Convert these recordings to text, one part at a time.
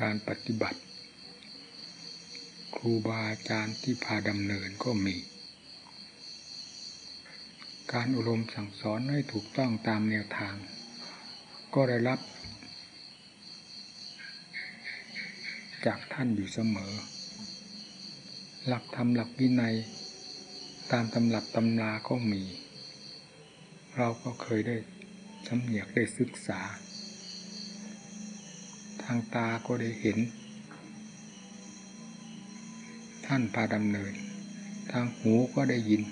การปฏิบัติ ครูบาอาจารย์ที่พาดำเนินก็มี การอบรมสั่งสอนให้ถูกต้องตามแนวทาง ก็ได้รับ จากท่านอยู่เสมอ หลักธรรมหลักวินัย ตามตำรับตำราก็มี เราก็เคยได้สำเนียกได้ศึกษา ทางตาก็ได้เห็น ท่านพาดำเนิน ทางหูก็ได้ยิน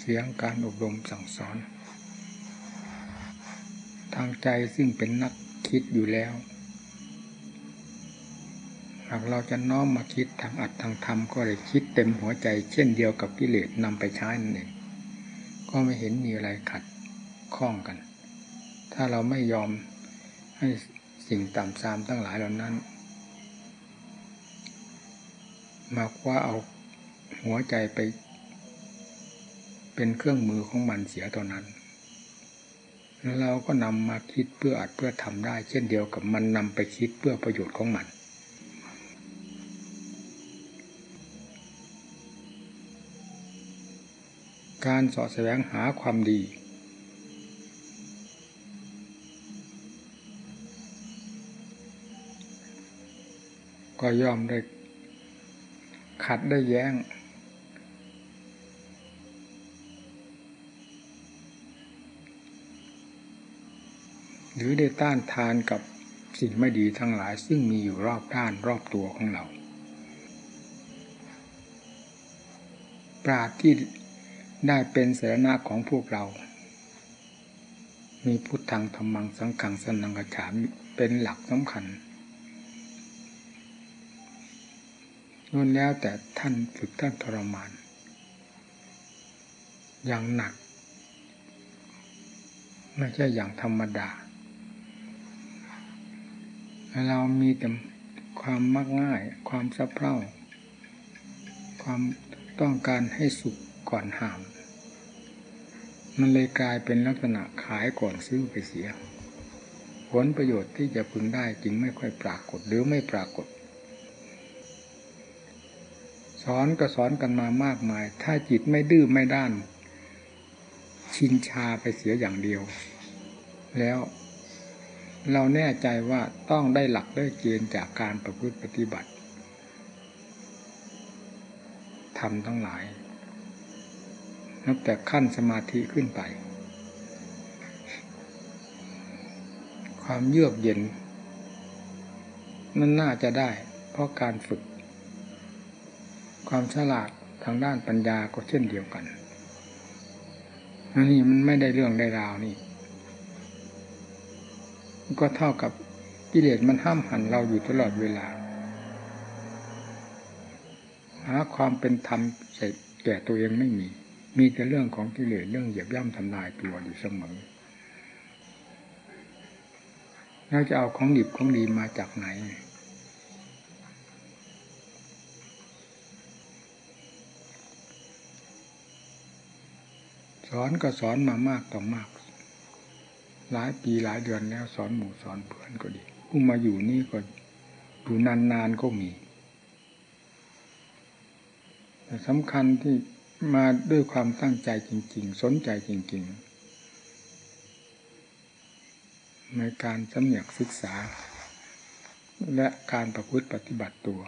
เสียงการอบรมสั่งสอน ทางใจซึ่งเป็นนักคิดอยู่แล้ว หากเราจะน้อมมาคิดทางอัดทางธรรมก็ได้คิดเต็มหัวใจ เช่นเดียวกับกิเลสนำไปใช้นั่นเองก็ไม่เห็นมีอะไรขัดข้องกัน ถ้าเราไม่ยอมให้สิ่งต่ำซามทั้งหลายเหล่านั้น มาคว้าเอาหัวใจไป เป็นเครื่องมือของมันเสียตอนนั้น แล้วเราก็นำมาคิดเพื่ออัดเพื่อทำได้ เช่นเดียวกับมันนำไปคิดเพื่อประโยชน์ของมันการสอดแสวงหาความดี ก็ย่อมได้ขัดได้แย้ง หรือได้ต้านทานกับสิ่งไม่ดีทั้งหลายซึ่งมีอยู่รอบด้านรอบตัวของเรา ปราดที่ได้เป็นสารณะของพวกเรา มีพุทธังธรรมังสังขังสนังกฉามเป็นหลักสำคัญ นั่นแล้วแต่ท่านฝึกท่านทรมาน อย่างหนัก ไม่ใช่อย่างธรรมดา เรามีแต่ความมักง่าย ความสะเพร่า ความต้องการให้สุขก่อนห่าง มันเลยกลายเป็นลักษณะขายก่อนซื้อไปเสีย ผลประโยชน์ที่จะพึงได้จึงไม่ค่อยปรากฏหรือไม่ปรากฏ สอนก็สอนกันมามากมาย ถ้าจิตไม่ดื้อไม่ด้าน ชินชาไปเสียอย่างเดียว แล้วเราแน่ใจว่าต้องได้หลักได้เกณฑ์จากการประพฤติปฏิบัติทำทั้งหลาย นับแต่ขั้นสมาธิขึ้นไป ความเยือกเย็นนั่นน่าจะได้เพราะการฝึก ความฉลาดทางด้านปัญญาก็เช่นเดียวกันอันนี้มันไม่ได้เรื่องได้ราวนี่ ก็เท่ากับกิเลสมันห้ามหันเราอยู่ตลอดเวลา หาความเป็นธรรมใส่แก่ตัวเองไม่มี มีแต่เรื่องของกิเลสเรื่องเหยียบย่ำทำลายตัวอยู่เสมอแล้วจะเอาของดิบของดีมาจากไหน อนก็สอนมามากต่อมาก หลายปีหลายเดือนแล้วสอนหมู่สอนเพื่อนก็ดีผู้มาอยู่นี่ก็อยู่นานๆก็มี แต่สำคัญที่มาด้วยความตั้งใจจริง ๆ สนใจจริง ๆ ในการสำเนียกศึกษา และการประพฤติปฏิบัติตัว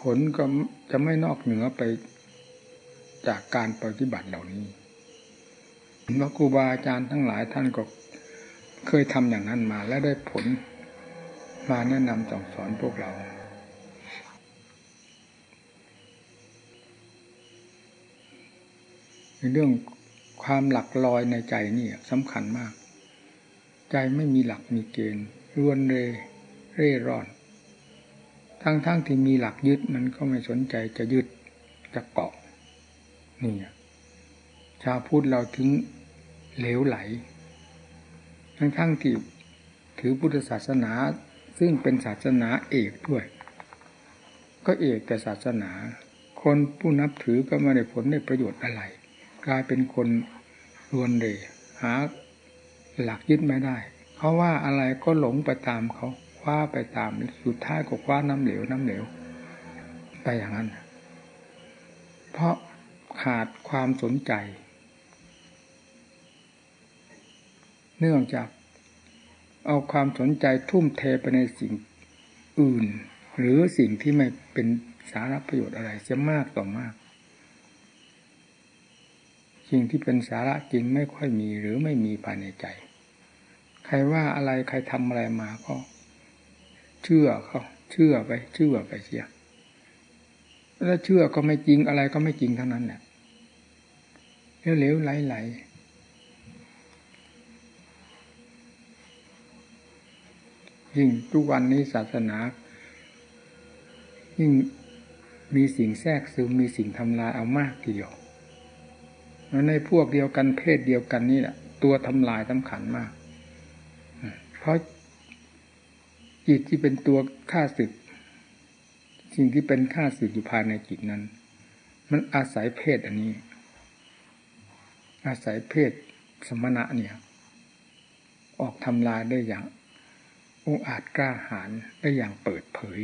ผลก็จะไม่นอกเหนือไป จากการปฏิบัติเหล่านี้พระครูบาอาจารย์ทั้งหลายท่านก็เคยทำอย่างนั้นมาและได้ผลมาแนะนำสอนสอนพวกเรา เรื่องความหลักลอยในใจนี่สำคัญมาก ใจไม่มีหลักมีเกณฑ์รวนเรเร่ร่อนทั้งๆทที่มีหลักยึดมันก็ไม่สนใจจะยึดจะเกาะ นี่ชาวพุทธเราถึงเหลวไหล ทั้งๆทที่ถือพุทธศาสนาซึ่งเป็นศาสนาเอกด้วย ก็เอกแต่ศาสนา คนผู้นับถือก็ไม่ได้ผลได้ประโยชน์อะไร กลายเป็นคนรวนเรหาหลักยึดไม่ได้เขาว่าอะไรก็หลงไปตามเขาคว้าไปตามสุดท้ายก็คว้าน้ำเหลวน้ำเหลว ไปอย่างนั้น เพราะ ขาดความสนใจ เนื่องจากเอาความสนใจทุ่มเทไปในสิ่งอื่น หรือสิ่งที่ไม่เป็นสาระประโยชน์อะไรเสียมากต่อมาก สิ่งที่เป็นสาระจริงไม่ค่อยมีหรือไม่มีภายในใจ ใครว่าอะไรใครทำอะไรมาก็ เชื่อเขาเชื่อไปเชื่อไปเสียแล้วเชื่อก็ไม่จริงอะไรก็ไม่จริงทั้งนั้นแหละ เหลวๆไหลๆยิ่งทุกวันนี้ศาสนา ยิ่งมีสิ่งแทรกซึมมีสิ่งทำลายเอามากทีเดียวในพวกเดียวกันเพศเดียวกันนี่แหละตัวทำลายสำคัญมาก เพราะจิตที่เป็นตัวฆ่าศึก สิ่งที่เป็นข้าศึกอยู่ภายในจิตนั้น มันอาศัยเพศอันนี้ อาศัยเพศสมณะเนี่ย ออกทำลายได้อย่างองอาจกล้าหาญได้อย่างเปิดเผย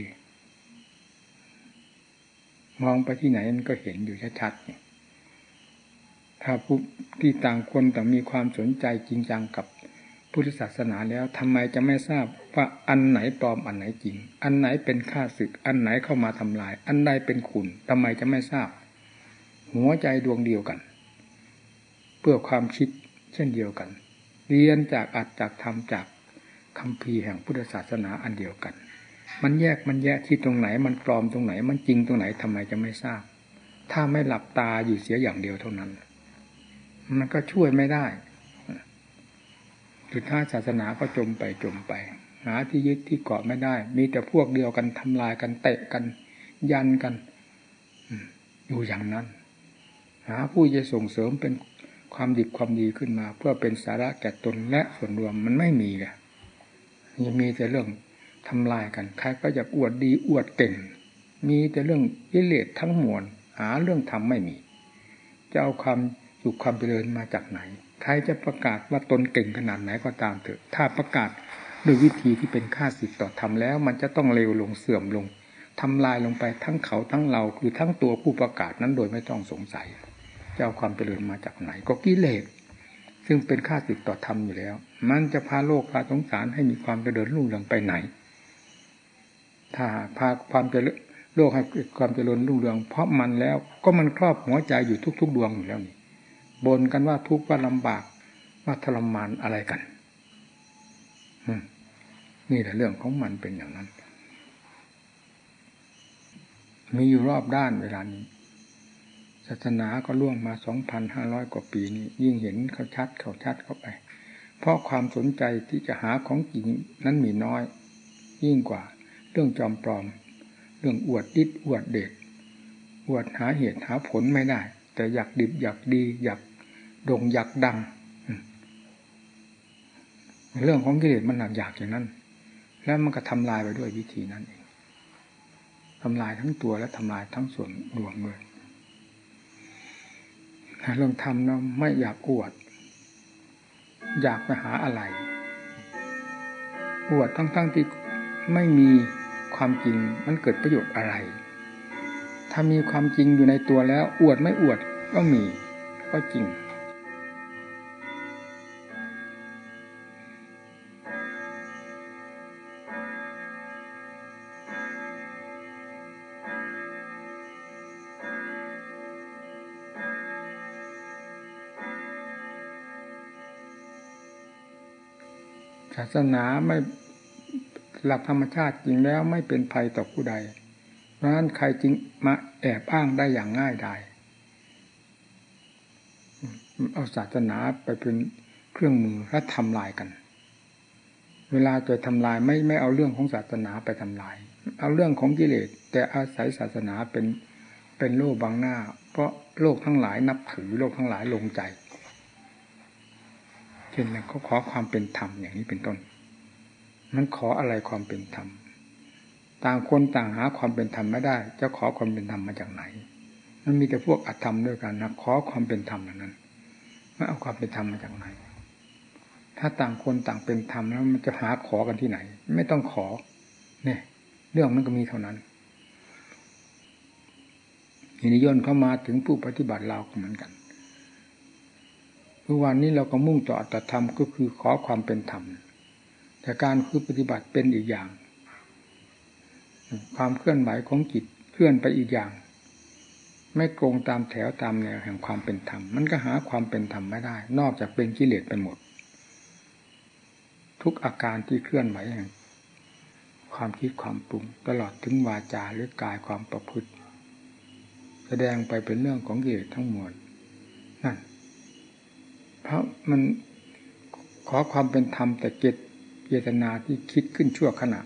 มองไปที่ไหนมันก็เห็นอยู่ชัดๆถ้าผู้ที่ต่างคนต่างมีความสนใจจริงจังกับพุทธศาสนาแล้วทำไมจะไม่ทราบว่าอันไหนปลอมอันไหนจริง อันไหนเป็นค่าศึก อันไหนเข้ามาทำลาย อันใดเป็นคุณทำไมจะไม่ทราบ หัวใจดวงเดียวกัน เพื่อความคิดเช่นเดียวกัน เรียนจากอัดจากทำจากคำพีแห่งพุทธศาสนาอันเดียวกัน มันแยกมันแยกที่ตรงไหน มันปลอมตรงไหน มันจริงตรงไหนทำไมจะไม่ทราบ ถ้าไม่หลับตาอยู่เสียอย่างเดียวเท่านั้น มันก็ช่วยไม่ได้สุดท้ายศาสนาก็จมไปจมไป หาที่ยึดที่เกาะไม่ได้ มีแต่พวกเดียวกันทำลายกันเตะกันยันกันอยู่อย่างนั้น หาผู้จะส่งเสริมเป็น ความดีความดีขึ้นมา เพื่อเป็นสาระแก่ตนและส่วนรวมมันไม่มีเลยยังมีแต่เรื่องทำลายกันใครก็อยากอวดดีอวดเก่ง มีแต่เรื่องยิเลศทั้งมวลหาเรื่องทำไม่มี จะเอาความสุขความเจริญมาจากไหน ใครจะประกาศว่าตนเก่งขนาดไหนก็ตามเถอะ ถ้าประกาศด้วยวิธีที่เป็นค่าสิทธิ์ต่อธรรมแล้ว มันจะต้องเร็วลงเสื่อมลงทำลายลงไปทั้งเขาทั้งเราคือทั้งตัวผู้ประกาศนั้นโดยไม่ต้องสงสัย จะเอาความเจริญมาจากไหน ก็กิเลสซึ่งเป็นค่าสิทธิ์ต่อธรรมอยู่แล้ว มันจะพาโลกพาสงสารให้มีความเจริญรุ่งเรืองไปไหน ถ้าพาความเจริญโลกให้ความเจริญรุ่งเรือง เพราะมันแล้วก็มันครอบหัวใจอยู่ทุก ๆ ดวงอยู่แล้วนี่บนกันว่าทุกข์ว่าลำบากว่าทรมานอะไรกันนี่แหละเรื่องของมันเป็นอย่างนั้น มีอยู่รอบด้านเวลานี้ ศาสนาก็ล่วงมาสองพันห้าร้อยกว่าปีนี้ยิ่งเห็นเขาชัดเขาชัดเข้าไป เพราะความสนใจที่จะหาของจริงนั้นมีน้อย ยิ่งกว่าเรื่องจอมปลอม เรื่องอวดดิดอวดเด็กอวดหาเหตุหาผลไม่ได้ แต่อยากดิบอยากดี อยากโด่งอยากดังเรื่องของกิเลสมันหนักอยากอย่างนั้น แล้วมันก็ทำลายไปด้วยวิธีนั้นเองทำลายทั้งตัวและทำลายทั้งส่วนรวมเลย เรื่องทำเนาะไม่อยากอวด อยากไปหาอะไร อวดทั้งๆที่ไม่มีความจริงมันเกิดประโยชน์อะไร ถ้ามีความจริงอยู่ในตัวแล้ว อวดไม่อวดก็มี ก็จริง สนาไม่หลักธรรมชาติจริงแล้วไม่เป็นภัยต่อผู้ใดเพราะนั้นใครจึงมาแอบอ้างได้อย่างง่ายดายเอาศาสนาไปเป็นเครื่องมือและทำลายกัน เวลาจะทำลายไม่ไม่เอาเรื่องของศาสนาไปทำลาย เอาเรื่องของกิเลสแต่อาศัยศาสนาเป็นเป็นโลกบางหน้า เพราะโลกทั้งหลายนับถือโลกทั้งหลายลงใจ ช่นเขาขอความเป็นธรรมอย่างนี้เป็นต้น มันขออะไรความเป็นธรรม ต่างคนต่างหาความเป็นธรรมไม่ได้ จะขอความเป็นธรรมมาจากไหน มันมีแต่พวกอธรรมด้วยกันนะขอความเป็นธรรมนั้นไม่เอาความเป็นธรรมมาจากไหน ถ้าต่างคนต่างเป็นธรรมแล้วมันจะหาขอกันที่ไหน ไม่ต้องขอ เนี่ย เรื่องมันก็มีเท่านั้นทีนี้ย่นเข้ามาถึงผู้ปฏิบัติเราเหมือนกัน ทุกวันนี้เราก็มุ่งต่ออัตธรรมก็คือขอความเป็นธรรม แต่การคือปฏิบัติเป็นอีกอย่าง ความเคลื่อนไหวของจิตเคลื่อนไปอีกอย่าง ไม่โกงตามแถวตามแนวแห่งความเป็นธรรม มันก็หาความเป็นธรรมไม่ได้ นอกจากเป็นกิเลสไปหมด ทุกอาการที่เคลื่อนไหวแห่งความคิดความปรุงตลอดถึงวาจาหรือกายความประพฤติ แสดงไปเป็นเรื่องของกิเลสทั้งมวลนั่น เพราะมันขอความเป็นธรรมแต่เจตเจตนาที่คิดขึ้นชั่วขณะ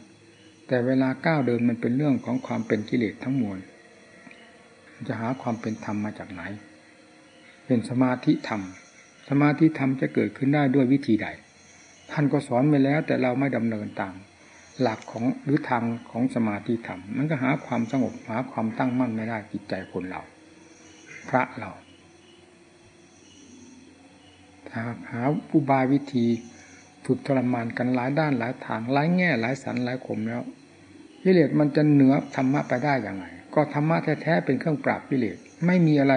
แต่เวลาก้าวเดินมันเป็นเรื่องของความเป็นกิเลสทั้งมวลจะหาความเป็นธรรมมาจากไหน เป็นสมาธิธรรม สมาธิธรรมจะเกิดขึ้นได้ด้วยวิธีใด ท่านก็สอนไปแล้ว แต่เราไม่ดำเนินตามหลักของหรือทางของสมาธิธรรม มันก็หาความสงบหาความตั้งมั่นไม่ได้จิตใจคนเรา พระเรา หาอุบายวิธีฝึกทรมานกันหลายด้านหลายทางหลายแง่หลายสันหลายขมแล้วกิเลสมันจะเหนือธรรมะไปได้อย่างไรก็ธรรมะแท้ๆเป็นเครื่องปราบกิเลสไม่มีอะไร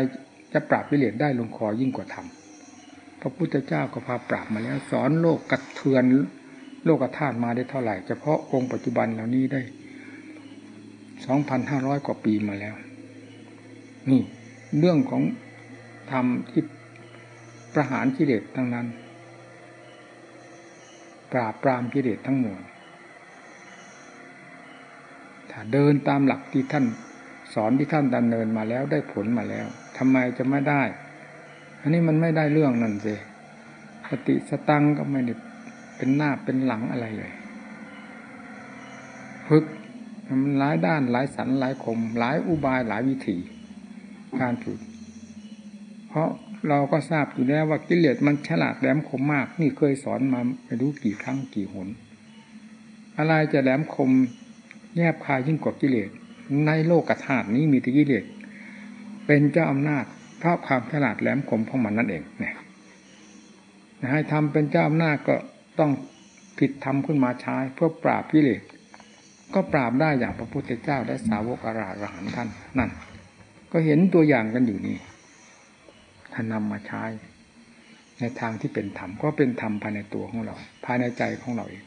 จะปราบกิเลสได้ลงคอยิ่งกว่าธรรมพระพุทธเจ้าก็พาปราบมาแล้ว สอนโลกกระเทือน โลกธาตุมาได้เท่าไหร่เฉพาะองค์ปัจจุบันเหล่านี้ได้สองพันห้าร้อยกว่าปีมาแล้ว นี่ เรื่องของธรรมที่ ประหารกิเลสทั้งนั้น ปราบปรามกิเลสทั้งหมดถ้าเดินตามหลักที่ท่านสอนที่ท่านดำเนินมาแล้วได้ผลมาแล้วทำไมจะไม่ได้ อันนี้มันไม่ได้เรื่องนั่นสิสติสตังก็ไม่ได้เป็นหน้าเป็นหลังอะไรเลยฝึกมันหลายด้านหลายสันหลายคม หลายอุบายหลายวิธี การฝึก ราะเราก็ทราบอยู่แล้วว่ากิเลสมันฉลาดแหลมคมมาก นี่เคยสอนมาไม่รู้กี่ครั้งกี่หน อะไรจะแหลมคมแยบคายยิ่งกว่ากิเลส ในโลกธาตุนี้มีแต่กิเลสเป็นเจ้าอำนาจเพราะความฉลาดแหลมคมของมันนั่นเองเนี่ยให้ทำเป็นเจ้าอำนาจก็ต้องผิดทำขึ้นมาใช้เพื่อปราบกิเลสก็ปราบได้อย่างพระพุทธเจ้าและสาวกอราหันท่านนั่น ก็เห็นตัวอย่างกันอยู่นี่ ท่านำมาใช้ ในทางที่เป็นธรรมก็เป็นธรรมภายในตัวของเรา ภายในใจของเราเอง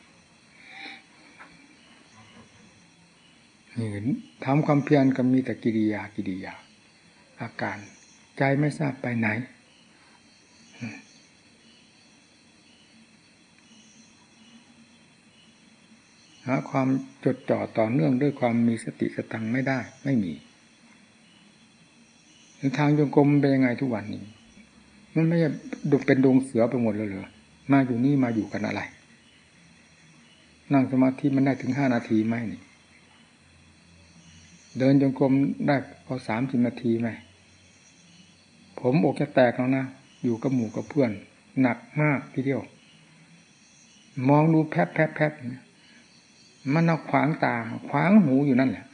เห็นทำความเพียรก็มีแต่กิริยากิริยา อาการใจไม่ทราบไปไหน หาความจดจ่อต่อเนื่องด้วยความมีสติสตังไม่ได้ ไม่มีทางจงกรมเป็นยังไงทุกวันนี้ มันไม่ใช่ดูเป็นดงเสือไปหมดเลยเหรอมาอยู่นี่มาอยู่กันอะไร นั่งสมาธิมันได้ถึงห้านาทีไหมนี่ เดินจงกรมได้พอสามสิบนาทีไหม ผมอกจะแตกแล้วนะ อยู่กับหมู่กับเพื่อน หนักมากทีเดียว มองดูแพบแพบแพบมันเอาขวางตา ขวางหูอยู่นั่นแหละ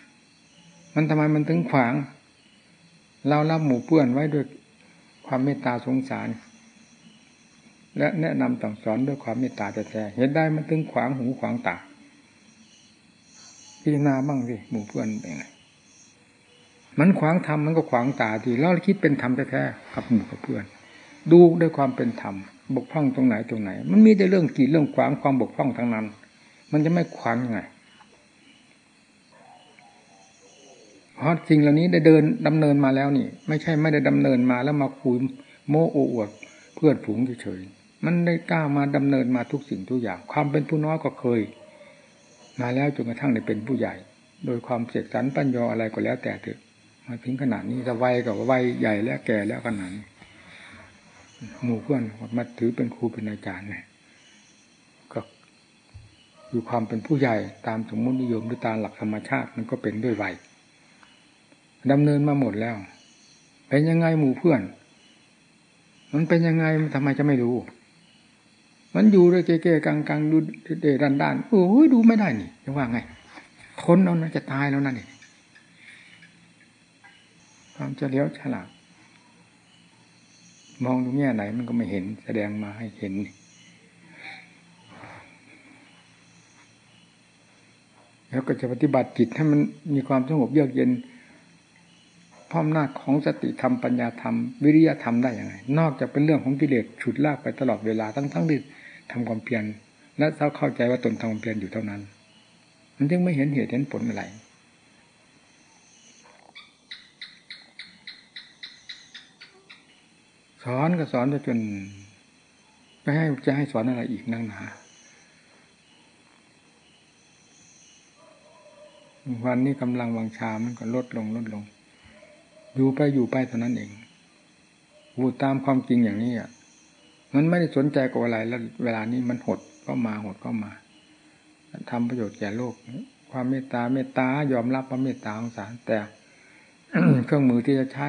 มันทำไมมันถึงขวาง เรารับหมู่เพื่อนไว้ด้วย ความเมตตาสงสาร และแนะนำต่างสอนด้วยความเมตตาแท้ๆเห็นได้มันถึงขวางหูขวางตาพิจารณาบ้างสิหมู่เพื่อนเป็นไงมันขวางธรรมมันก็ขวางตาทีเราคิดเป็นธรรมแท้ๆกับหมู่กับเพื่อน ดูด้วยความเป็นธรรมบกพร่องตรงไหนตรงไหน มันมีแต่เรื่องกี่เรื่องขวางความบกพร่องทั้งนั้น มันจะไม่ขวางยังไง เพราะสิ่งเหล่านี้ได้เดินดำเนินมาแล้วนี่ ไม่ใช่ไม่ได้ดำเนินมาแล้วมาคุยโม้โอ้อวดเพื่อนฝูงเฉยๆมันได้กล้ามาดำเนินมาทุกสิ่งทุกอย่าง ความเป็นผู้น้อยก็เคย มาแล้วจนกระทั่งได้เป็นผู้ใหญ่ โดยความเสกสรรปัญญาอะไรก็แล้วแต่เถอะมาถึงขนาดนี้จะวัยกับวัยใหญ่แล้วแก่แล้วขนาดนี้หมู่เพื่อนมาถือเป็นครูเป็นอาจารย์เนี่ยคือยู่ความเป็นผู้ใหญ่ตามสมมตินิยมหรือตามหลักธรรมชาติมันก็เป็นด้วยวัย ดำเนินมาหมดแล้ว เป็นยังไงหมู่เพื่อน มันเป็นยังไงทำไมจะไม่รู้ มันอยู่เลยเก๊ๆกังดูเดด้นด้านโอ้ยดูไม่ได้นี่จะว่าไง คนเรานะจะตายแล้วนั่นเองความเฉลียวฉลาดมองตรงแง่ไหนมันก็ไม่เห็นแสดงมาให้เห็นแล้วก็จะปฏิบัติจิตให้มันมีความสงบเยือกเย็น พร้อมหน้าของสติธรรมปัญญาธรรม วิริยธรรมได้อย่างไรนอกจากเป็นเรื่องของกิเลสฉุดลากไปตลอดเวลาทั้งทั้งที่ทำความเพียรและเขาเข้าใจว่าตนทำความเพียรอยู่เท่านั้น มันจึงไม่เห็นเหตุเห็นผลอะไรสอนก็สอนจนไม่ให้จะให้สอนอะไรอีกนั่งหนาวันนี้กำลังวังชามันก็ลดลงลดลง อยู่ไปอยู่ไปเท่านั้นเองพูดตามความจริงอย่างนี้อะ มันไม่ได้สนใจกับอะไรแล้วเวลานี้มันหดก็มาหดก็มาทำประโยชน์แก่โลก ความเมตตาเมตตายอมรับว่าเมตตาของสารแต่เครื่องมือที่จะใช้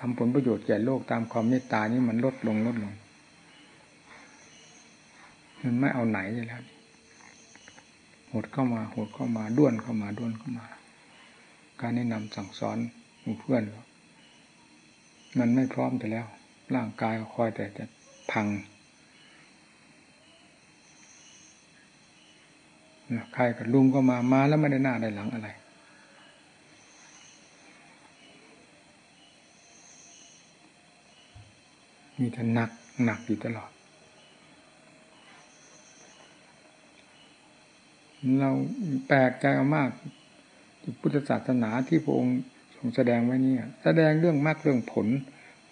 ทำผลประโยชน์แก่โลกตามความเมตตานี้มันลดลงลดลง มันไม่เอาไหนเลยแล้วหดเข้ามาหดเข้ามาด้วนเข้ามาด้วนเข้ามา การแนะนำสั่งสอนเพื่อน มันไม่พร้อมไปแล้ว ร่างกายก็คอยแต่จะพังใครกับลุงก็มามาแล้วไม่ได้หน้าได้หลังอะไรมีแต่หนักหนักอยู่ตลอด เราแปลกใจมาก พุทธศาสนาที่พระองค์ทรงแสดงไว้นี่แสดงเรื่องมากเรื่องผล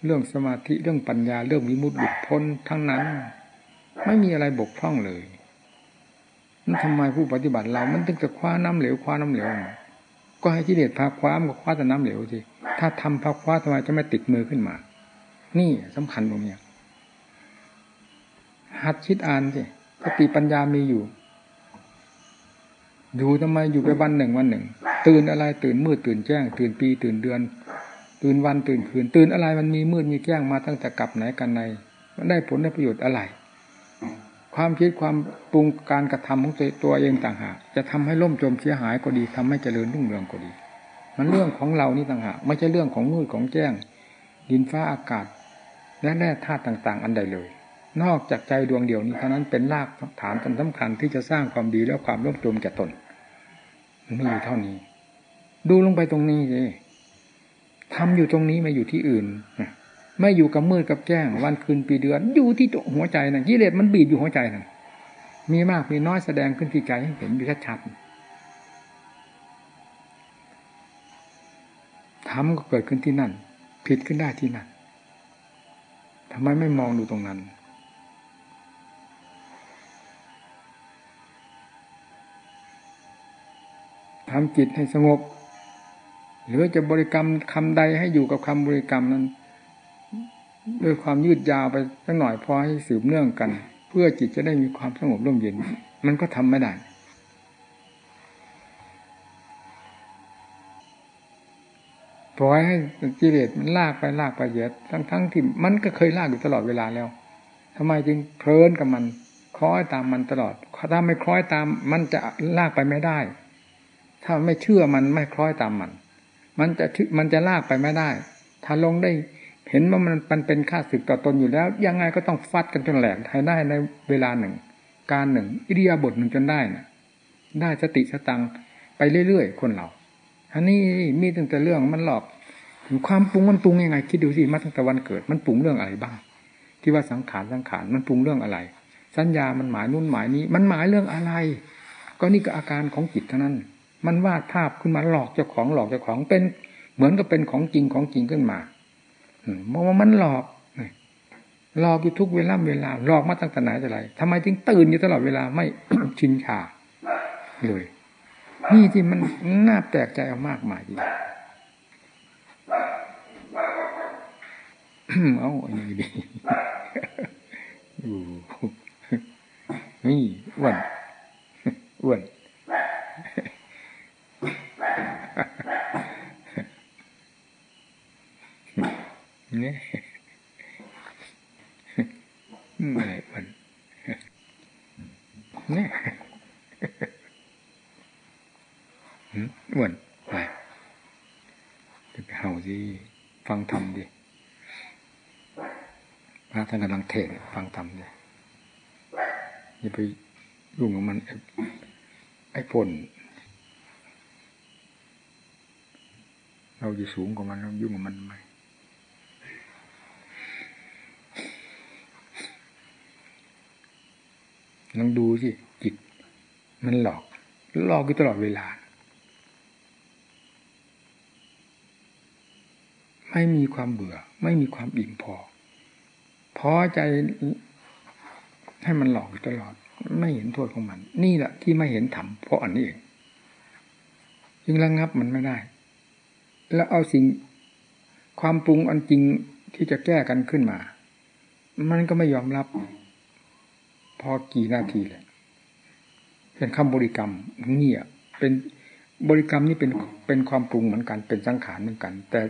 เรื่องสมาธิเรื่องปัญญาเรื่องวิมุตติพ้นทั้งนั้น ไม่มีอะไรบกพร่องเลยนั่นทำไมผู้ปฏิบัติเรา มันถึงจะคว้าน้ำเหลวคว้าน้ำเหลวก็ให้กิเลสพาคว้ามันก็คว้าแต่น้ำเหลวสิถ้าทำพาคว้าทำไมจะไม่ติดมือขึ้นมา นี่สำคัญตรงนี้หัดคิดอ่านสิสติปัญญามีอยู่ อยู่ทำไมอยู่ไปวันหนึ่งวันหนึ่ง ตื่นอะไรตื่นมืดตื่นแจ้ง ตื่นปีตื่นเดือน ตื่นวันตื่นคืน ตื่นอะไรมันมีมืดมีแจ้งมาตั้งแต่กลับไหนกันในมันได้ผลได้ประโยชน์อะไร ความคิดความปรุงการกระทำของตัวเองต่างหากจะทำให้ล่มจมเสียหายก็ดีทำให้เจริญรุ่งเรืองก็ดี มันเรื่องของเรานี่ต่างหากไม่ใช่เรื่องของมืดของแจ้ง ดินฟ้าอากาศ และแร่ธาตุต่างๆ อันใดเลย นอกจากใจดวงเดียวนี้เท่านั้นเป็นรากฐานสำคัญที่จะสร้างความดีและความร่มจมแก่ตนมีอยู่เท่านี้ ดูลงไปตรงนี้เลยทำอยู่ตรงนี้ไม่อยู่ที่อื่นไม่อยู่กับมืดกับแจ้ง วันคืนปีเดือน อยู่ที่หัวใจนะ่ะกิเลสมันบีบอยู่หัวใจนะ่ะมีมากมีน้อยแสดงขึ้นที่ใจให้เห็นอยู่ชัดๆทำก็เกิดขึ้นที่นั่น ผิดขึ้นได้ที่นั่นทำไมไม่มองดูตรงนั้นทำจิตให้สงบ หรือจะบริกรรมคำใดให้อยู่กับคำบริกรรมนั้น ด้วยความยืดยาวไปสักหน่อยพอให้สืบเนื่องกัน เพื่อจิตจะได้มีความสงบร่มเย็น มันก็ทำไม่ได้ปล่อยให้กิเลสมันลากไปลากไปเยอะทั้งทั้งที่มันก็เคยลากอยู่ตลอดเวลาแล้วทำไมจึงเพลินกับมันคล้อยตามมันตลอด ถ้าไม่คล้อยตามมันจะลากไปไม่ได้ ถ้าไม่เชื่อมันไม่คล้อยตามมัน มันจะมันจะลากไปไม่ได้ ถ้าลงได้เห็นว่ามันมันเป็นค่าศึกต่อตนอยู่แล้ว ยังไงก็ต้องฟัดกันจนแหลกให้ได้ในเวลาหนึ่ง การหนึ่ง อิริยาบถหนึ่งจนได้นะได้สติสตังไปเรื่อยๆคนเราอันนี้มีตั้งแต่เรื่องมันหลอกความปรุงมันปรุงยังไง คิดดูสิมาตั้งแต่วันเกิด มันปรุงเรื่องอะไรบ้าง ที่ว่าสังขารสังขารมันปรุงเรื่องอะไร สัญญามันหมายนู่นหมายนี้ มันหมายเรื่องอะไร ก็นี่ก็อาการของจิตเท่านั้น มันวาดภาพขึ้นมาหลอกเจ้าของหลอกเจ้าของเป็น เหมือนกับเป็นของจริงของจริงขึ้นมาเพราะว่ามันหลอกหลอกอยู่ทุกเวลาเวลาหลอกมาตั้งแต่ไหนแต่ไรทำไมถึงตื่นอยู่ตลอดเวลาไม่ชินชาเลยนี่ที่มันน่าแปลกใจเอามากมายดีเอาอันนี้ดีนี่อ้วนอ้วนเนี่ยอะไรมันเนี่ยอ้วนไปไปเห่าสิฟังธรรมดิพระท่านกำลังเทศฟังธรรมดิอย่าไปยุ่งกับมันไอ้ฝนเราจะสูงกว่ามันเรายุ่งกับมันไหม ลองดูสิจิต มันหลอกหลอกอยู่ตลอดเวลา ไม่มีความเบื่อ ไม่มีความอิ่มพอพอใจให้มันหลอกอยู่ตลอด ไม่เห็นโทษของมัน นี่แหละที่ไม่เห็นธรรมเพราะอันนี้เองจึงระงับมันไม่ได้ แล้วเอาสิ่งความปรุงอันจริงที่จะแก้กันขึ้นมา มันก็ไม่ยอมรับ พอกี่นาทีเลยเป็นคำบริกรรมนี่อะเป็นบริกรรมนี่เป็นเป็นความปรุงเหมือนกัน เป็นสังขารเหมือนกัน แต่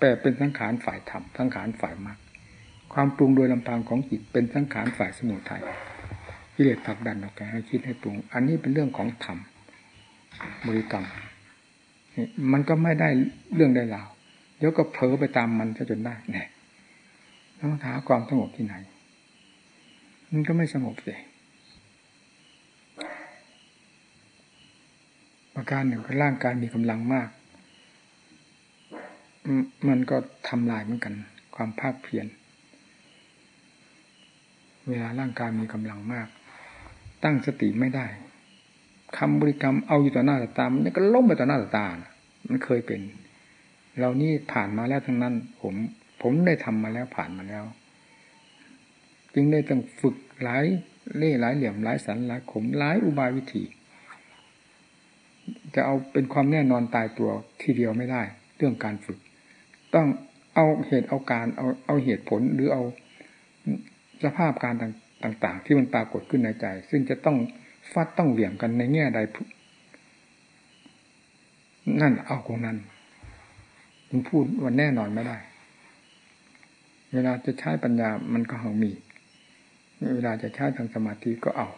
แต่เป็นสังขารฝ่ายธรรมสังขารฝ่ายมรรคความปรุงโดยลำพังของจิตเป็นสังขารฝ่ายสมุทัยกิเลสผลักดันออกไปให้คิดให้ปรุง อันนี้เป็นเรื่องของธรรมบริกรรมมันก็ไม่ได้เรื่องได้ราวเดี๋ยวก็เผลอไปตามมันจนได้เนี่ยต้องหาความสงบที่ไหน มันก็ไม่สงบเลยประการหนึ่งคือร่างกายมีกำลังมาก มันก็ทำลายเหมือนกัน ความภาคเพียรเวลาร่างกายมีกำลังมาก ตั้งสติไม่ได้คำบริกรรมเอาอยู่ต่อหน้าต่อตา มันก็ล้มไปต่อหน้าต่อตานะมันเคยเป็น เรานี่ผ่านมาแล้วทั้งนั้น ผม ผมได้ทำมาแล้วผ่านมาแล้ว จึงได้ต้องฝึกหลายเล่หลายเหลี่ยมหลายสันหลายขมหลายอุบายวิธี จะเอาเป็นความแน่นอนตายตัวทีเดียวไม่ได้ เรื่องการฝึก ต้องเอาเหตุเอาการเอาเอาเหตุผลหรือเอาสภาพการต่างๆ ที่มันปรากฏขึ้นในใจ ซึ่งจะต้องฟัดต้องเหวี่ยงกันในแง่ใด นั่นเอาของนั้นถึงพูดว่าแน่นอนไม่ได้ เวลาจะใช้ปัญญามันก็หังมี เวลาจะใช้ทางสมาธิก็เอา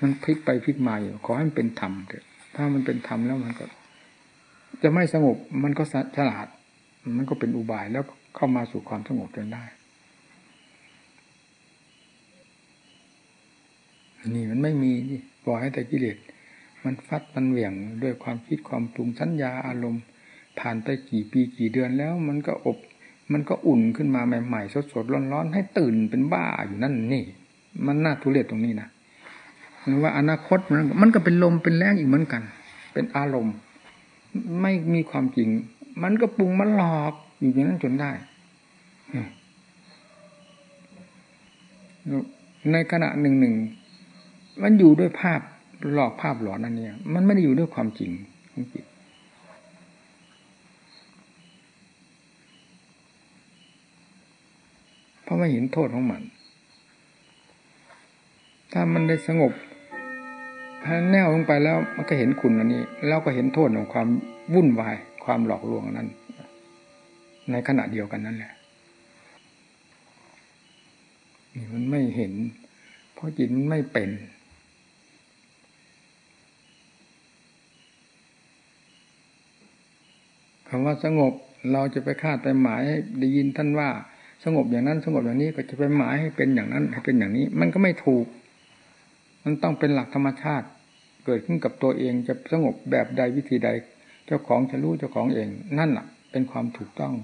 มันพลิกไปพลิกมาอยู่ขอให้มันเป็นธรรมเถอะถ้ามันเป็นธรรมแล้วมันก็ จะไม่สงบมันก็ฉลาด มันก็เป็นอุบายแล้วเข้ามาสู่ความสงบจนได้ นี่มันไม่มีนี่ปล่อยให้แต่กิเลสมันฟัดมันเหวี่ยงด้วยความคิดความปรุงสัญญาอารมณ์ ผ่านไปกี่ปีกี่เดือนแล้ว มันก็อบ มันก็อุ่นขึ้นมาใหม่ๆสดๆร้อนๆให้ตื่นเป็นบ้าอยู่นั่นนี่ มันน่าทุเรศตรงนี้นะหรือว่าอนาคตมันมันก็เป็นลมเป็นแรงอีกเหมือนกัน เป็นอารมณ์ ไม่มีความจริง มันก็ปรุงมันหลอกอยู่อย่างนั้นจนได้ในขณะหนึ่งหนึ่งมันอยู่ด้วยภาพหลอกภาพหลอนนั่นเนี่ยมันไม่ได้อยู่ด้วยความจริงของจิต เพราะไม่เห็นโทษของมัน ถ้ามันได้สงบแน่วลงไปแล้วมันก็เห็นคุณอันนี้ แล้วก็เห็นโทษของความวุ่นวาย ความหลอกลวงนั้น ในขณะเดียวกันนั่นแหละนี่มันไม่เห็น เพราะจิตมันไม่เป็น คำว่าสงบเราจะไปคาดไปหมายให้ได้ยินท่านว่า สงบอย่างนั้นสงบอย่างนี้ก็จะไปหมายให้เป็นอย่างนั้นให้เป็นอย่างนี้ มันก็ไม่ถูก มันต้องเป็นหลักธรรมชาติ เกิดขึ้นกับตัวเองจะสงบแบบใดวิธีใด เจ้าของจะรู้เจ้าของเอง นั่นแหละเป็นความถูกต้อง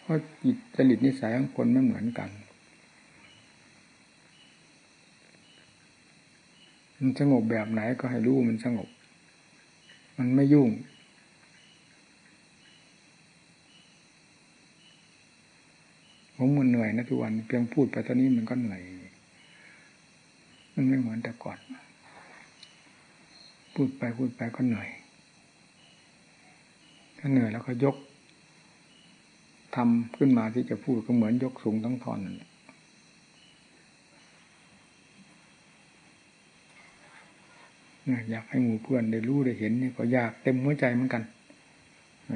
เพราะจิตจริตนิสัยของคนไม่เหมือนกันมันสงบแบบไหนก็ให้รู้มันสงบ มันไม่ยุ่ง ผมมันเหนื่อยนะทุกวันเพียงพูดไปตอนนี้มันก็เหนื่อย มันไม่เหมือนแต่ก่อน พูดไปพูดไปก็เหนื่อย ถ้าเหนื่อยแล้วก็ยกทำขึ้นมาที่จะพูดก็เหมือนยกสูงทั้งทอนนั่นอยากให้หมู่เพื่อนได้รู้ได้เห็นนี่ก็ยากเต็มหัวใจเหมือนกัน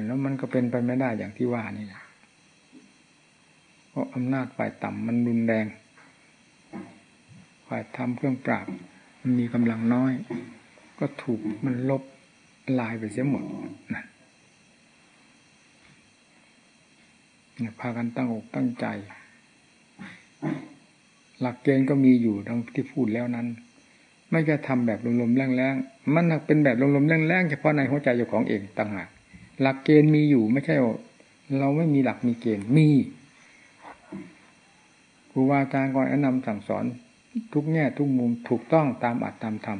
แล้วมันก็เป็นไปไม่ได้อย่างที่ว่านี่แหละ ราะอำนาจฝ่ายต่ำมันรุนแรง ฝ่ายทำเครื่องปราบ มันมีกำลังน้อย ก็ถูกมันลบลายไปเสียหมดนี่พากันตั้งอกตั้งใจ หลักเกณฑ์ก็มีอยู่ดังที่พูดแล้วนั้น ไม่ใช่ทำแบบลมๆแรงๆมันเป็นแบบลมๆแรงๆเฉพาะในหัวใจเจ้าของเองต่างหากหลักเกณฑ์มีอยู่ไม่ใช่เราไม่มีหลักมีเกณฑ์มี รูบาอาจารย์ก็แนะนำสั่งสอน ทุกแง่ทุกมุมถูกต้องตามอัตตามธรรม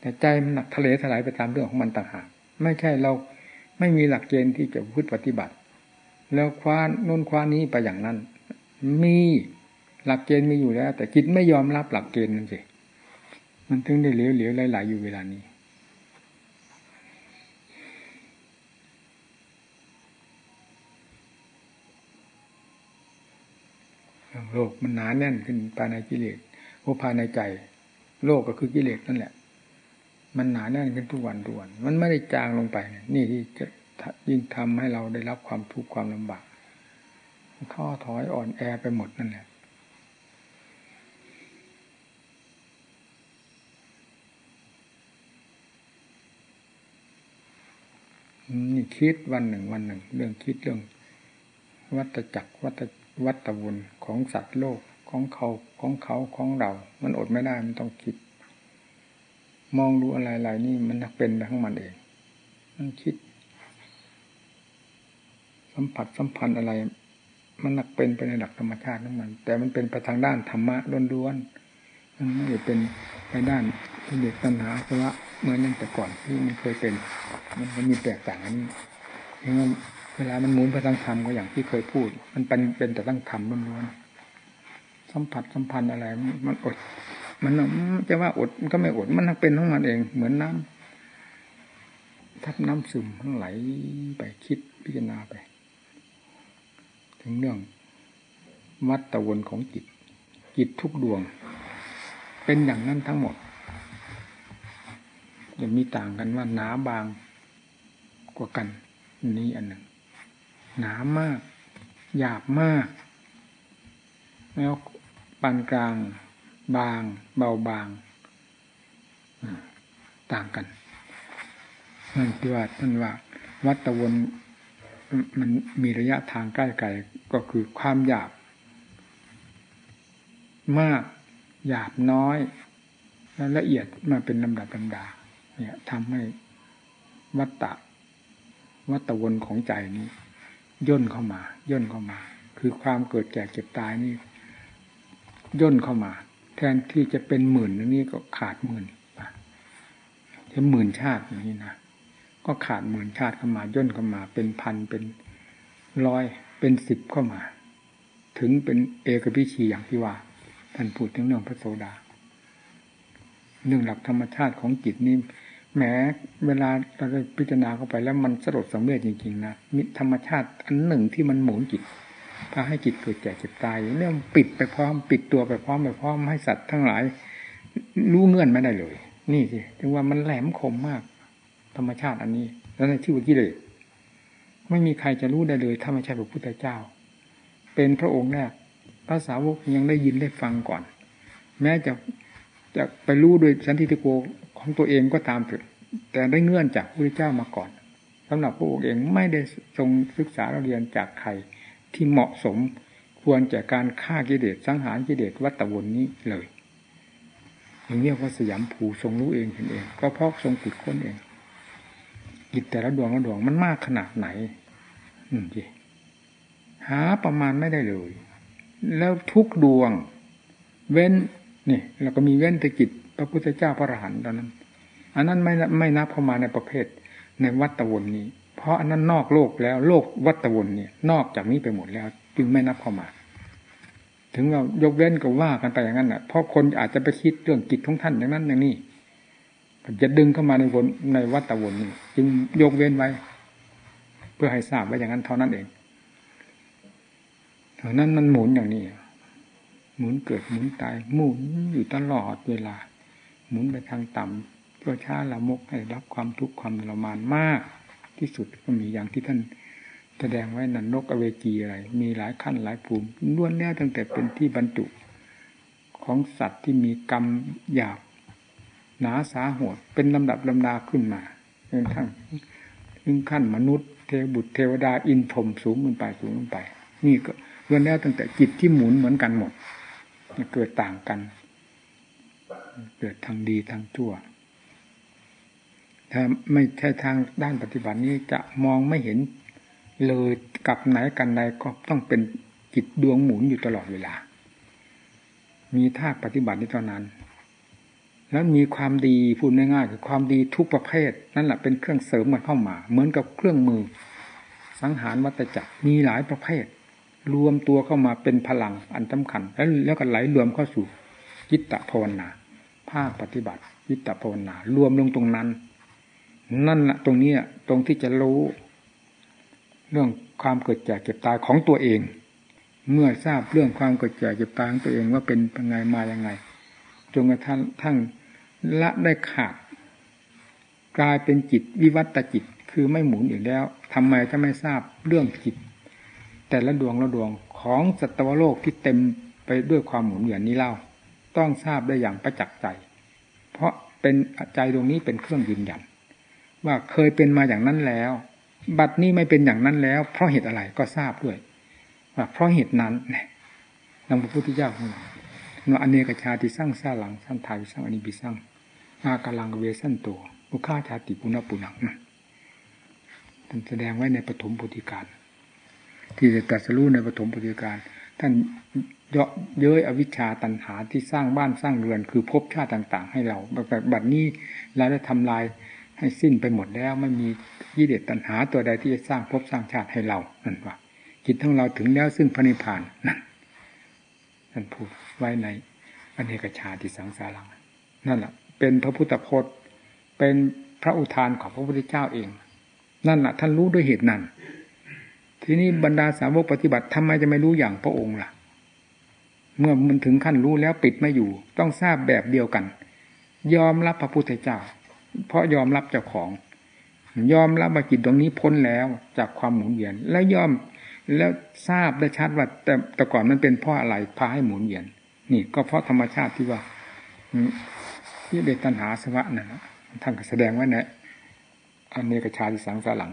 แต่ใจมันหนักทะเลถลายไปตามเรื่องของมันต่างหากไม่ใช่เราไม่มีหลักเกณฑ์ที่จะพูดปฏิบัติ แล้วคว้าน้นคว้านี้ไปอย่างนั้น มีหลักเกณฑ์มีอยู่แล้ว แต่จิตไม่ยอมรับหลักเกณฑ์นั่นสิมันถึงได้เหลวๆไหลๆอยู่เวลานี้ โลกมันหนาแน่นขึ้นภายในกิเลสโอภายในใจ โลกก็คือกิเลสนั่นแหละ มันหนาแน่นขึ้นทุกวันทุกวันมันไม่ได้จางลงไป นี่ที่จะยิ่งทำให้เราได้รับความทุกข์ความลำบากท้อถอยอ่อนแอไปหมดนั่นแหละนี่คิดวันหนึ่งวันหนึ่ง เรื่องคิดเรื่อง วัตจักรวัต วัตวนของสัตว์โลกของเขาของเขาของเรา มันอดไม่ได้มันต้องคิด มองดูอะไรๆนี่มันเป็นทั้งมันเอง มันคิด สัมผัสสัมพันธ์อะไร มันหนักเป็นไปในหลักธรรมชาติของมัน แต่มันเป็นไปทางด้านธรรมะล้วนๆมันไม่ได้เป็นไปด้านเด็กตัณหาเพราะว่าเหมือนนั่นแต่ก่อนที่มันเคยเป็น มันก็มีแตกต่างอันนี้ เวลามันหมุนไปทางธรรมก็อย่างที่เคยพูด มันเป็นเป็นแต่ตั้งธรรมล้วนๆสัมผัสสัมพันธ์อะไร มันอด มันจะว่าอดมันก็ไม่อด มันเป็นของมันเอง เหมือนน้ำทับน้ำซึมทั้งไหลไปคิดพิจารณาไป ถึงเรื่องวัดตะวนของจิต จิตทุกดวง เป็นอย่างนั้นทั้งหมดจะมีต่างกันว่าหนาบางกว่ากัน นี้อันหนึ่ง หนามาก หยาบมาก แล้วปานกลาง บาง เบาบาง ต่างกันนั่นที่ว่าท่านว่าวัตวนมันมีระยะทางใกล้ไกลก็คือความหยาบ มาก หยาบน้อย และละเอียดมาเป็นลำดับลำดา เนี่ยทำให้วัตตะวัตวนของใจนี้ ย่นเข้ามา ย่นเข้ามา คือความเกิดแก่เจ็บตายนี่ ย่นเข้ามา แทนที่จะเป็นหมื่นนี่ก็ขาดหมื่นจะหมื่นชาติอย่างนี้นะก็ขาดหมื่นชาติเข้ามาย่นเข้ามา เป็นพันเป็นร้อยเป็นสิบเข้ามา ถึงเป็นเอกพิชีอย่างที่ว่าท่านพูดถึงเรื่องพระโสดาเรื่องหลักธรรมชาติของจิตนี่ แหมเวลาเราพิจารณาเข้าไปแล้วมันสลดสังเวชจริงๆนะมีธรรมชาติอันหนึ่งที่มันหมุนจิตพาให้จิตเกิดแก่เจ็บตายเรื่องปิดไปพร้อม ปิดตัวไปพร้อมไปพร้อมให้สัตว์ทั้งหลาย รู้เงื่อนไม่ได้เลย นี่สิถึงว่ามันแหลมคมมาก ธรรมชาติอันนี้ แล้วในที่วิกิเลสไม่มีใครจะรู้ได้เลยถ้าไม่ใช่พระพุทธเจ้า เป็นพระองค์แรกภาษาวกยังได้ยินได้ฟังก่อน แม้จะจะไปรู้โดยสันติโก ของตัวเองก็ตามถิดแต่ได้เงื่อนจากพระพุทธเจ้ามาก่อนสำหรับพระองค์เองไม่ได้ทรงศึกษาเรียนจากใครที่เหมาะสมควรแก่การฆ่ากิเลสสังหารกิเลสวัตวนนี้เลยอย่างนี้ว่าสยามภูทรงรู้เองเห็นเอง ก็เพราะทรงติดค้นเองจิตแต่ละดวงละดวงมันมากขนาดไหน อืมจีหาประมาณไม่ได้เลย แล้วทุกดวง เว้นนี่เราก็มีเว้นแต่จิตพ ระพุทธเจ้าพระอรหันต์ตอนนั้น อันนั้นไม่ไม่นับเข้ามาในประเภทในวัตวนนี้ เพราะอันนั้นนอกโลกแล้วโลกวัตวนเนี่ย นอกจากนี้ไปหมดแล้ว จึงไม่นับเข้ามา ถึงเรายกเว้นก็ว่ากันไปอย่างนั้นแหะเพราะคนอาจจะไปคิดเรื่องจิตของท่านอย่างนั้นอย่างนี้จะดึงเข้ามาในวนในวัตวนนี้จึงยกเว้นไว้ เพื่อให้ทราบไว่าอย่างนั้นเท่านั้นเองเท่านั้นมันหมุนอย่างนี้หมุนเกิดหมุนตายหมุนอยู่ตลอดเวลา หมุนไปทางต่ำเพื่อช้าละมกให้รับความทุกข์ความทรมานมาก ที่สุดก็มีอย่างที่ท่านแสดงไว้นันนกอเวจีอะไร มีหลายขั้นหลายภูมิล้วนแล้วตั้งแต่เป็นที่บรรจุ ของสัตว์ที่มีกรรมหยาบหนาสาหดเป็นลำดับลำดาขึ้นมาจนทั้งถึงขั้นมนุษย์เทวบุตรเทวดาอินทมสูงขึ้นไปสูงขึ้นไป นี่ก็ล้วนแล้วตั้งแต่จิตที่หมุนเหมือนกันหมดเกิดต่างกัน เกิดทางดีทางชั่ว ถ้าไม่ใช่ทางด้านปฏิบัตินี้จะมองไม่เห็นเลยกับไหนกันใดก็ต้องเป็นจิตดวงหมุนอยู่ตลอดเวลา มีท่าปฏิบัตินี้เท่านั้น แล้วมีความดีพูดง่ายๆคือความดีทุกประเภท นั่นแหละเป็นเครื่องเสริมมันเข้ามา เหมือนกับเครื่องมือ สังหารวัตจักรมีหลายประเภท รวมตัวเข้ามาเป็นพลังอันสำคัญ แล้วแล้วก็ไหลรวมเข้าสู่จิตตภาวนา ภาคปฏิบัติจิตตภาวนารวมลงตรงนั้น นั่นแหละตรงนี้ตรงที่จะรู้ เรื่องความเกิดแก่เก็บตายของตัวเอง เมื่อทราบเรื่องความเกิดแก่เก็บตายของตัวเองว่าเป็นยังไงมายังไงจนกระทั่งทั้งละได้ขาดกลายเป็นจิตวิวัตจิตคือไม่หมุนอีกแล้วทำไมจะไม่ทราบเรื่องจิต แต่ละดวงละดวงของสัตวโลกที่เต็มไปด้วยความหมุนเวียนนี้เล่า ต้องทราบได้อย่างประจักษ์ใจ เพราะเป็นใจดวงนี้เป็นเครื่องยืนยัน ว่าเคยเป็นมาอย่างนั้นแล้ว บัดนี้ไม่เป็นอย่างนั้นแล้ว เพราะเหตุอะไรก็ทราบด้วยว่าเพราะเหตุนั้นเนี่ยนังพระพุทธเจ้าของเราอเนกชาติสร้างสร้างหลังสร้างไทยสร้างอนิบิสร้างอากาลังเวสันโตอุคาชาติปุณปุนังท่านแสดงไว้ในปฐมปุติการ ที่จะตรัสรู้ในปฐมปุติการ ท่าน เยาะเย้ยอวิชชาตันหาที่สร้างบ้านสร้างเรือน คือภพชาติต่าง ๆ ให้เราบัดนี้เราได้ทำลายให้สิ้นไปหมดแล้วไม่มียี่เด็ดตันหาตัวใดที่จะสร้างภพสร้างชาติให้เรานั่นว่าจิตของเราถึงแล้วซึ่งพระนิพพานนั่นท่านพูดไว้ในอเนกชาติสังสารังนั่นแหละเป็นพระพุทธพจน์ เป็นพระอุทานของพระพุทธเจ้าเอง นั่นแหละท่านรู้ด้วยเหตุนั้น ทีนี้บรรดาสาวกปฏิบัติทำไมจะไม่รู้อย่างพระองค์ล่ะ เมื่อมันถึงขั้นรู้แล้วปิดไม่อยู่ ต้องทราบแบบเดียวกัน ยอมรับพระพุทธเจ้า เพราะยอมรับเจ้าของ ยอมรับว่าจิตตรงนี้พ้นแล้วจากความหมุนเวียน และยอมแล้วทราบได้ชัดว่าแต่แต่ก่อนมันเป็นเพราะอะไรพาให้หมุนเวียน นี่ก็เพราะธรรมชาติที่ว่าที่เดตันหาสวะนั่นท่านก็แสดงไว้ในอันเนกชาติสังสารัง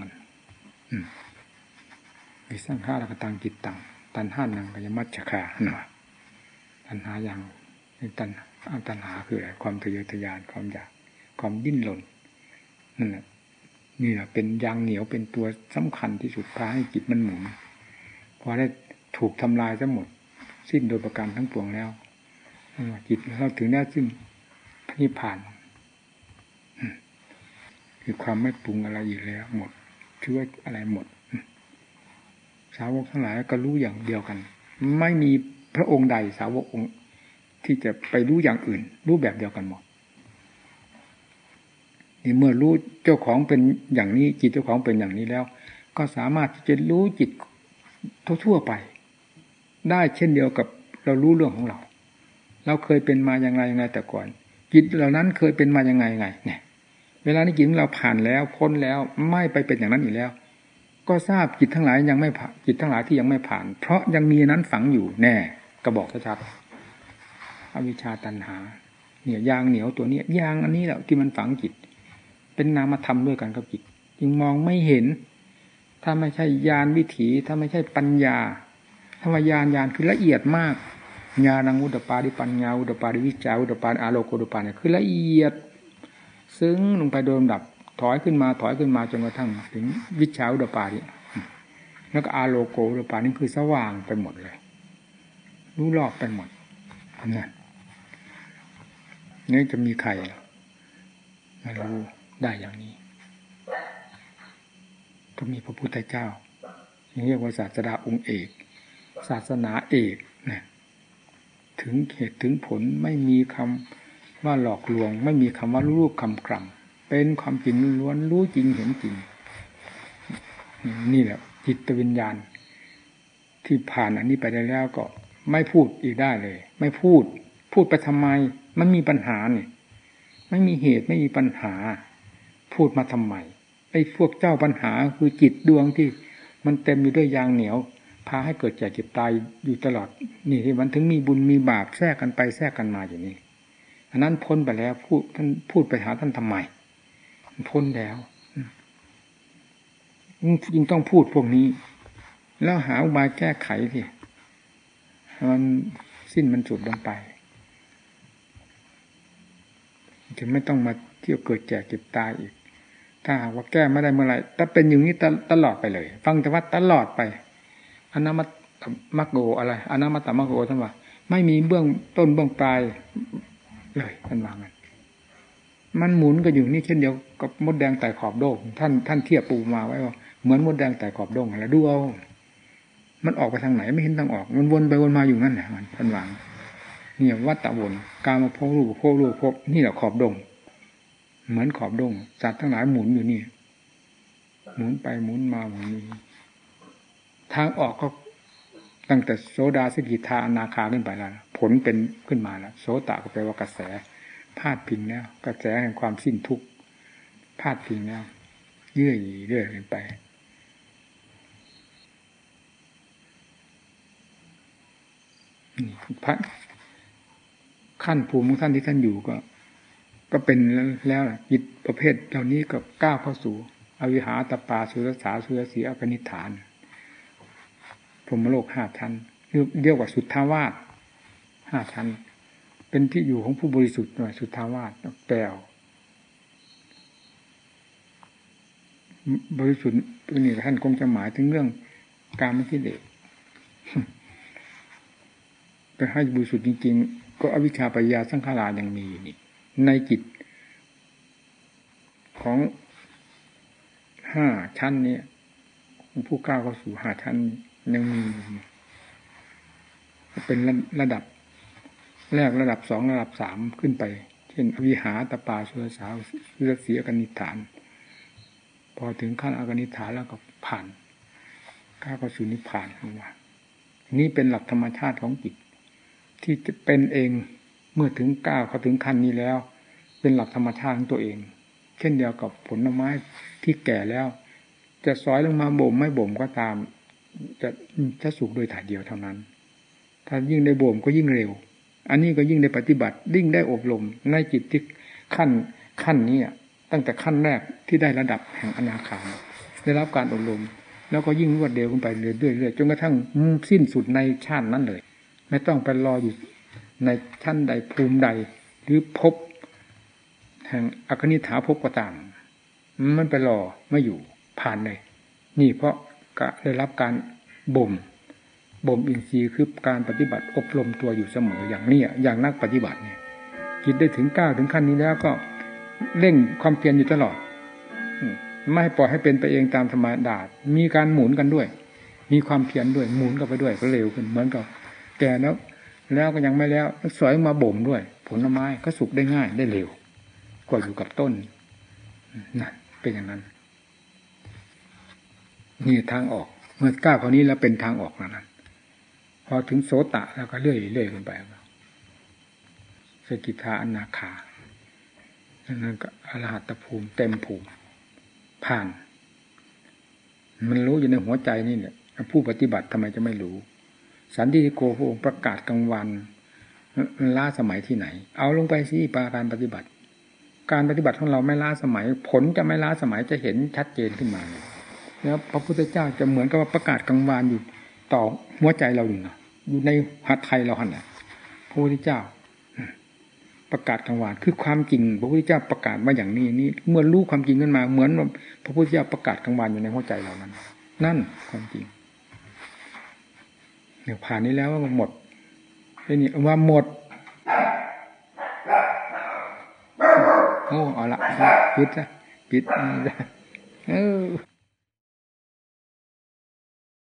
วิสังฆาระกตังจิตตังตันห้านังกยมัจฉคาหน่อย ตันหาอย่างตันตันหาคืออะไรความทะเยอทะยานความอยากความดิ้นรนนั่นแหละนี่แหละเป็นยางเหนียวเป็นตัวสำคัญที่สุดพาให้จิตมันหมุนพอได้ถูกทำลายทั้งหมด สิ้นโดยประการทั้งปวงแล้วจิตเราถึงได้ซึ่งพนิพพานคือความไม่ปรุงอะไรอีกแล้ว หมดชื่ออะไรหมดสาวกทั้งหลายก็รู้อย่างเดียวกัน ไม่มี พระองค์ใดสาวกองค์ที่จะไปรู้อย่างอื่น รู้แบบเดียวกันหมดนี่เมื่อรู้เจ้าของเป็นอย่างนี้จิตเจ้าของเป็นอย่างนี้แล้ว ก็สามารถจะรู้จิตทั่วๆไป ได้เช่นเดียวกับเรารู้เรื่องของเรา เราเคยเป็นมาอย่างไรยังไงแต่ก่อน จิตเหล่านั้นเคยเป็นมาอย่างไงไงเนี่ยเวลานี้จิตเราผ่านแล้วพ้นแล้วไม่ไปเป็นอย่างนั้นอีกแล้ว ก็ทราบจิตทั้งหลายยังไม่ผ่านจิตทั้งหลายที่ยังไม่ผ่าน เพราะยังมีนั้นฝังอยู่แน่ กระบอกชัดอวิชชาตันหาเนี่ยยางเหนียวตัวนี้ยางอันนี้แหละที่มันฝังจิต เป็นนามธรรมด้วยกันกับจิต จึงมองไม่เห็น ถ้าไม่ใช่ยานวิถี ถ้าไม่ใช่ปัญญาถ้าว่ายานยานคือละเอียดมากญาณังอุดปาดิปัญญาอุดปาดิวิจาอุดปาอาโลโกอุดปาเนี่ยคือละเอียด ซึ้งลงไปโดยลำดับ ถอยขึ้นมาถอยขึ้นมาจนกระทั่ง ถึงวิชาอุดปาดิแล้วก็อาโลโกอุดปานี่คือสว่างไปหมดเลย รู้รอบไปหมดนั่นนี่จะมีใครมารู้ได้อย่างนี้ ก็มีพระพุทธเจ้าเรียกว่าศาสดาองค์เอก ศาสนาเอกนะถึงเหตุถึงผลไม่มีคำว่าหลอกลวง ไม่มีคำว่ารูปคำกล่ำเป็นความจริงล้วนรู้จริงเห็นจริง นี่แหละจิตวิญญาณ ที่ผ่านอันนี้ไปได้แล้วก็ ไม่พูดอีกได้เลย ไม่พูด พูดไปทำไม มันมีปัญหาเนี่ยไม่มีเหตุไม่มีปัญหา พูดมาทำไมไอ้พวกเจ้าปัญหาคือจิตดวงที่ มันเต็มอยู่ด้วยยางเหนียวพาให้เกิดแก่เจ็บตายอยู่ตลอด นี่ที่มันถึงมีบุญมีบาปแทรกกันไปแทรกกันมาอย่างนี้อันนั้นพ้นไปแล้วพูดท่านพูดไปหาท่านทำไมพ้นแล้วยิ่งต้องพูดพวกนี้ แล้วหาอุบายแก้ไขสิ มันสิ้นมันจุดลงไป จะไม่ต้องมาเที่ยวเกิดแก่เก็บตายอีก ถ้าหากว่าแก้ไม่ได้เมื่อไหร่ถ้าเป็นอย่างนี้ตลอดไปเลย ฟังแต่ว่าตลอดไปอนามัตมักโกอะไรอนามัตตมักโกท่านว่า ไม่มีเบื้องต้นเบื้องปลายเลยท่านว่างันมันหมุนก็อยู่นี่เช่นเดียวกับมดแดงไต่ขอบโลกท่านท่านเทียบปูมาไว้ว่าเหมือนมดแดงไต่ขอบโลกแล้วดูเอา มันออกไปทางไหนไม่เห็นทางออก มันวนไปวนมาอยู่นั่นแหละมันท่านวางเนี่ยวัตตะวนการมาพบรูปพบรูปพบนี่แหละขอบดง เหมือนขอบดงสัตว์ทั้งหลายหมุนอยู่นี่ หมุนไปหมุนมาหมุนนี้ทางออกก็ตั้งแต่โซดาสกิทาอนาคาขึ้นไปแล้วผลเป็นขึ้นมาแล้วโสตะก็แปลว่ากระแสพาดพิงแล้ว กระแสแห่งความสิ้นทุกข์พาดพิงแล้วเยื่อีเรื่อยไป พระขั้นภูมิของท่านที่ท่านอยู่ก็ ก็เป็นแล้วจิตประเภทเหล่านี้ก็ก้าวเข้าสู่อวิหาตปาสุรสาสุรสีอกนิฐาน พรมโลกห้าชั้นเรียกว่าสุทธาวาสห้าชั้น เป็นที่อยู่ของผู้บริสุทธิ์หน่อยสุทธาวาสแปลวบริสุทธิ์นี่ท่านคงจะหมายถึงเรื่องการไม่คิเด็ก แต่ให้บริสุทธิ์จริง ๆ ก็อวิชชาปัญญาสังขารายังมีอยู่นี่ในจิตของห้าชั้นนี้ผู้ก้าวเข้าสู่ห้าชั้นยังมีเป็นระดับ แรกระดับสองระดับสามขึ้นไป เช่นวิหาตปาสุรสาวสุรสีอกนิฐาน พอถึงขั้นอกนิฐานแล้วก็ผ่านก้าวเข้าสู่นิพพานว่านี่เป็นหลักธรรมชาติของจิต ที่เป็นเองเมื่อถึงก้าวเขาถึงขั้นนี้แล้ว เป็นหลักธรรมชาติของตัวเอง เช่นเดียวกับผลไม้ที่แก่แล้ว จะซอยลงมาบ่มไม่บ่มก็ตาม จะจะสุกโดยถ่ายเดียวเท่านั้น ถ้ายิ่งได้บ่มก็ยิ่งเร็ว อันนี้ก็ยิ่งได้ปฏิบัติยิ่งได้อบรมในจิตที่ขั้นขั้นนี้ตั้งแต่ขั้นแรกที่ได้ระดับแห่งอนาคามได้รับการอบรมแล้วก็ยิ่งรวดเร็วขึ้นไปเรื่อยๆจนกระทั่งสิ้นสุดในชาตินั้นเลย ไม่ต้องไปรออยู่ในชั้นใดภูมิใด หรือพบแห่งอคนิฐาพบก็ตามมันไปรอไม่อยู่ผ่านเลย นี่เพราะก็ได้รับการบ่มบ่มอินทรีย์คือการปฏิบัติอบรมตัวอยู่เสมออย่างนี้อย่างนักปฏิบัติเนี่ยคิดได้ถึงก้าวถึงขั้นนี้แล้วก็เร่งความเพียรอยู่ตลอดไม่ปล่อยให้เป็นไปเองตามธรรมดา มีการหมุนกันด้วย มีความเพียรด้วย หมุนกันไปด้วยก็เร็วขึ้นเหมือนกับ แก่แล้ว แล้วก็ยังไม่แล้วสอยมาบ่มด้วย ผลไม้ก็สุกได้ง่ายได้เร็ว กว่าอยู่กับต้นนั่นเป็นอย่างนั้นนี่ทางออก เมื่อก้าวคนนี้แล้วเป็นทางออกแล้วนั้นพอถึงโสตะแล้วก็เลื่อยเลื่อยขึ้นไปสกิทาอนาคานั่นก็อรหัตภูมิ เต็มภูมิ ผ่าน มันรู้อยู่ในหัวใจนี่เนี่ยผู้ปฏิบัติทำไมจะไม่รู้ สันติโกพระองค์ประกาศกลางวันล้าสมัยที่ไหน เอาลงไปสิปาการปฏิบัติ การปฏิบัติของเราไม่ล้าสมัย ผลจะไม่ล้าสมัยจะเห็นชัดเจนขึ้นมาแล้วพระพุทธเจ้าจะเหมือนกับว่าประกาศกลางวันอยู่ต่อหัวใจเราอยู่นะอยู่ในหัตไทยเราหันแหละพระพุทธเจ้า ประกาศกลางวันคือความจริง พระพุทธเจ้าประกาศมาอย่างนี้นี่เมื่อรู้ความจริงขึ้นมา เหมือนพระพุทธเจ้าประกาศกลางวันอยู่ในหัวใจเรานั้น นั่นความจริง เนี่ยผ่านนี้แล้วว่าหมดไอ้นี่ว่าหมดโอ้เอาละปิดนะปิดเออ